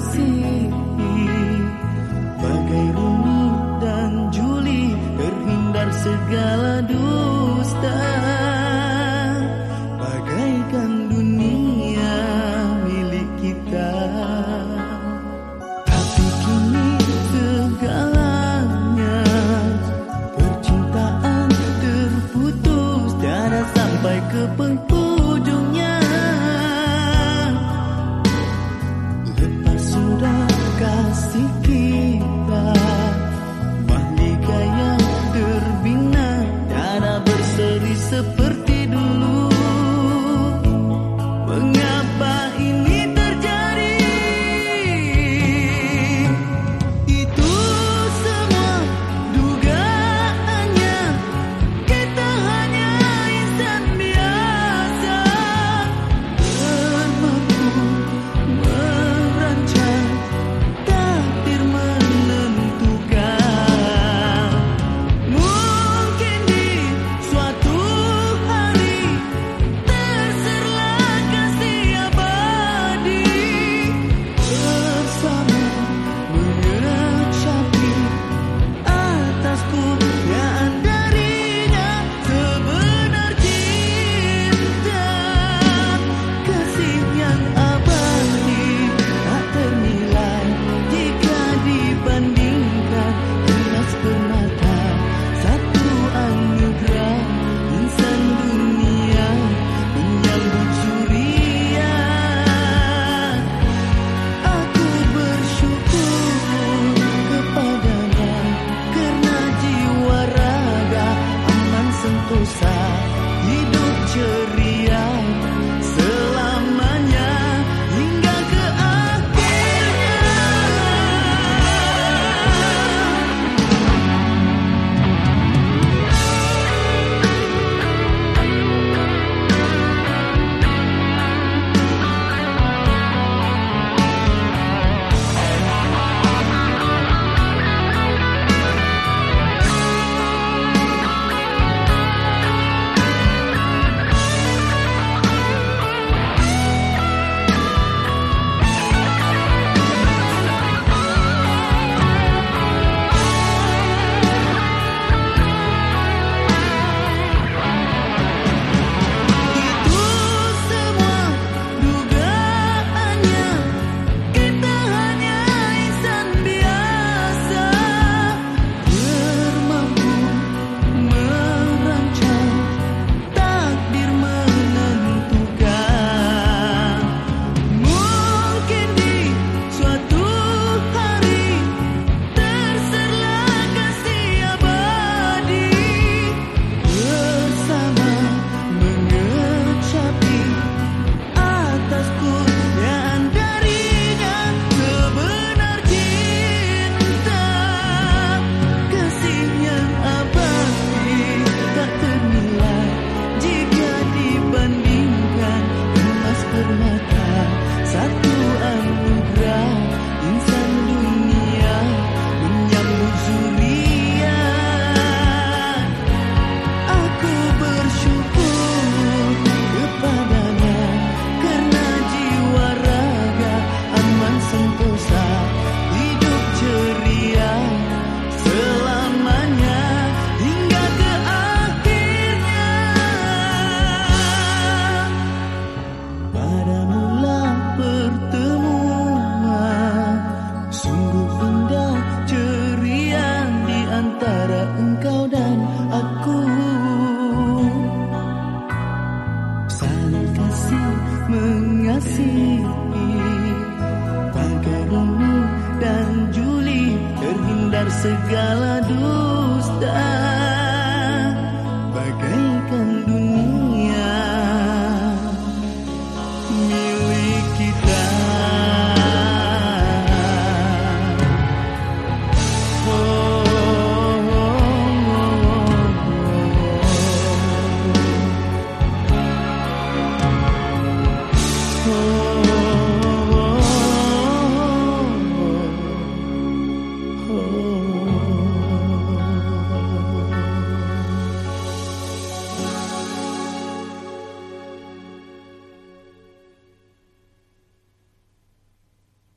mengasihi Bagai Rumi dan Juli Terhindar segala dusta. kasih kita. segala dusta.